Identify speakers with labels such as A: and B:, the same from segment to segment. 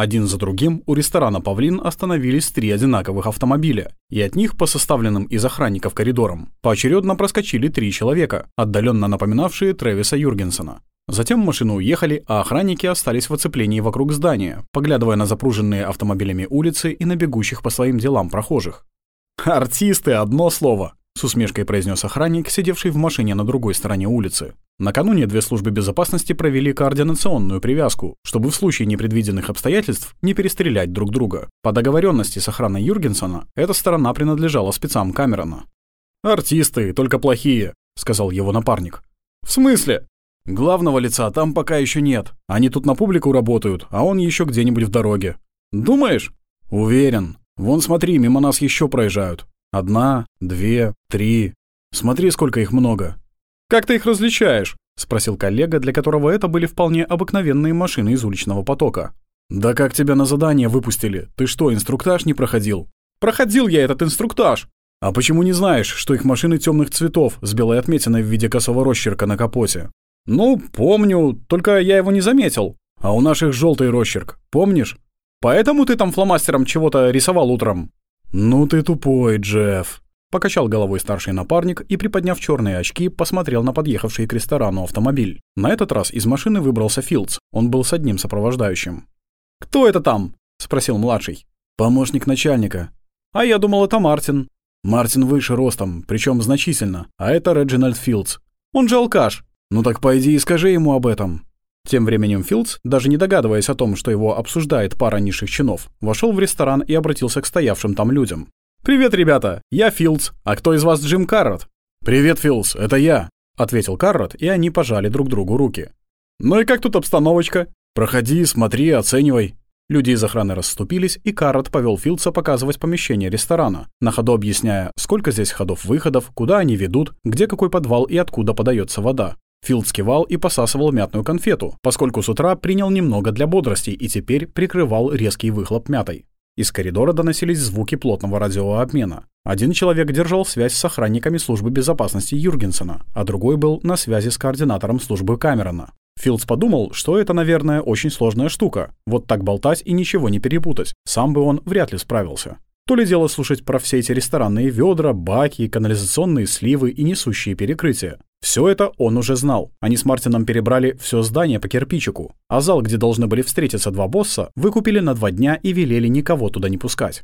A: Один за другим у ресторана «Павлин» остановились три одинаковых автомобиля, и от них по составленным из охранников коридорам поочередно проскочили три человека, отдаленно напоминавшие Трэвиса Юргенсона. Затем машины уехали, а охранники остались в оцеплении вокруг здания, поглядывая на запруженные автомобилями улицы и на бегущих по своим делам прохожих. «Артисты, одно слово!» — с усмешкой произнес охранник, сидевший в машине на другой стороне улицы. Накануне две службы безопасности провели координационную привязку, чтобы в случае непредвиденных обстоятельств не перестрелять друг друга. По договоренности с охраной Юргенсона эта сторона принадлежала спецам Камерона. «Артисты, только плохие», — сказал его напарник. «В смысле?» «Главного лица там пока еще нет. Они тут на публику работают, а он еще где-нибудь в дороге». «Думаешь?» «Уверен. Вон смотри, мимо нас еще проезжают. Одна, две, три. Смотри, сколько их много. «Как ты их различаешь?» — спросил коллега, для которого это были вполне обыкновенные машины из уличного потока. «Да как тебя на задание выпустили? Ты что, инструктаж не проходил?» «Проходил я этот инструктаж!» «А почему не знаешь, что их машины темных цветов с белой отметиной в виде косого росчерка на капоте?» «Ну, помню, только я его не заметил. А у наших желтый росчерк, помнишь? Поэтому ты там фломастером чего-то рисовал утром?» «Ну ты тупой, Джефф», Покачал головой старший напарник и, приподняв черные очки, посмотрел на подъехавший к ресторану автомобиль. На этот раз из машины выбрался Филдс. Он был с одним сопровождающим. «Кто это там?» — спросил младший. «Помощник начальника». «А я думал, это Мартин». «Мартин выше ростом, причем значительно, а это Реджинальд Филдс». «Он же алкаш». «Ну так пойди и скажи ему об этом». Тем временем Филдс, даже не догадываясь о том, что его обсуждает пара низших чинов, вошел в ресторан и обратился к стоявшим там людям. «Привет, ребята! Я Филдс. А кто из вас Джим Каррот?» «Привет, Филдс, это я», — ответил Каррот, и они пожали друг другу руки. «Ну и как тут обстановочка?» «Проходи, смотри, оценивай». Люди из охраны расступились, и Каррот повел Филдса показывать помещение ресторана, на ходу объясняя, сколько здесь ходов-выходов, куда они ведут, где какой подвал и откуда подается вода. Филдс кивал и посасывал мятную конфету, поскольку с утра принял немного для бодрости и теперь прикрывал резкий выхлоп мятой. Из коридора доносились звуки плотного радиообмена. Один человек держал связь с охранниками службы безопасности Юргенсена, а другой был на связи с координатором службы Камерона. Филдс подумал, что это, наверное, очень сложная штука. Вот так болтать и ничего не перепутать. Сам бы он вряд ли справился. То ли дело слушать про все эти ресторанные ведра, баки, канализационные сливы и несущие перекрытия. Все это он уже знал. Они с Мартином перебрали все здание по кирпичику, а зал, где должны были встретиться два босса, выкупили на два дня и велели никого туда не пускать.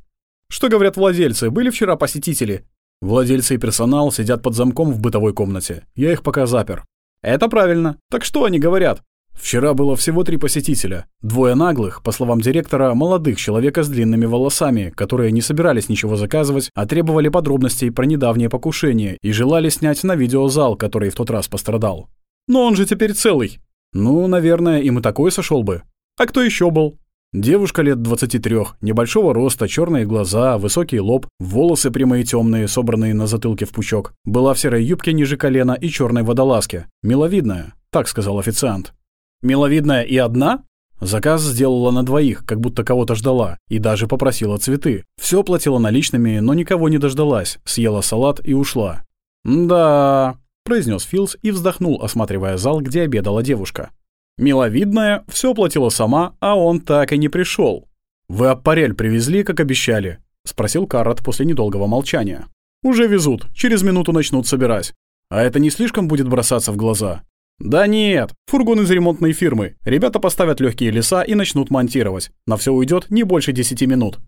A: Что говорят владельцы? Были вчера посетители? Владельцы и персонал сидят под замком в бытовой комнате. Я их пока запер. Это правильно. Так что они говорят? Вчера было всего три посетителя. Двое наглых, по словам директора, молодых человека с длинными волосами, которые не собирались ничего заказывать, а требовали подробностей про недавнее покушение и желали снять на видео зал, который в тот раз пострадал. Но он же теперь целый. Ну, наверное, им и такой сошел бы. А кто еще был? Девушка лет 23, небольшого роста, черные глаза, высокий лоб, волосы прямые темные, собранные на затылке в пучок. Была в серой юбке ниже колена и черной водолазке. Миловидная, так сказал официант. Миловидная и одна? Заказ сделала на двоих, как будто кого-то ждала, и даже попросила цветы. Все платила наличными, но никого не дождалась, съела салат и ушла. «Да», — произнес Филс и вздохнул, осматривая зал, где обедала девушка. «Миловидная, все платила сама, а он так и не пришел. «Вы аппарель привезли, как обещали?» — спросил Каррот после недолгого молчания. «Уже везут, через минуту начнут собирать. А это не слишком будет бросаться в глаза?» «Да нет, фургон из ремонтной фирмы. Ребята поставят легкие леса и начнут монтировать. На все уйдет не больше 10 минут».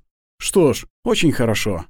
A: «Что ж, очень хорошо»,